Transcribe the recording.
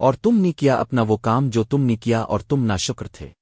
اور تم نے کیا اپنا وہ کام جو تم نے کیا اور تم نہ شکر تھے۔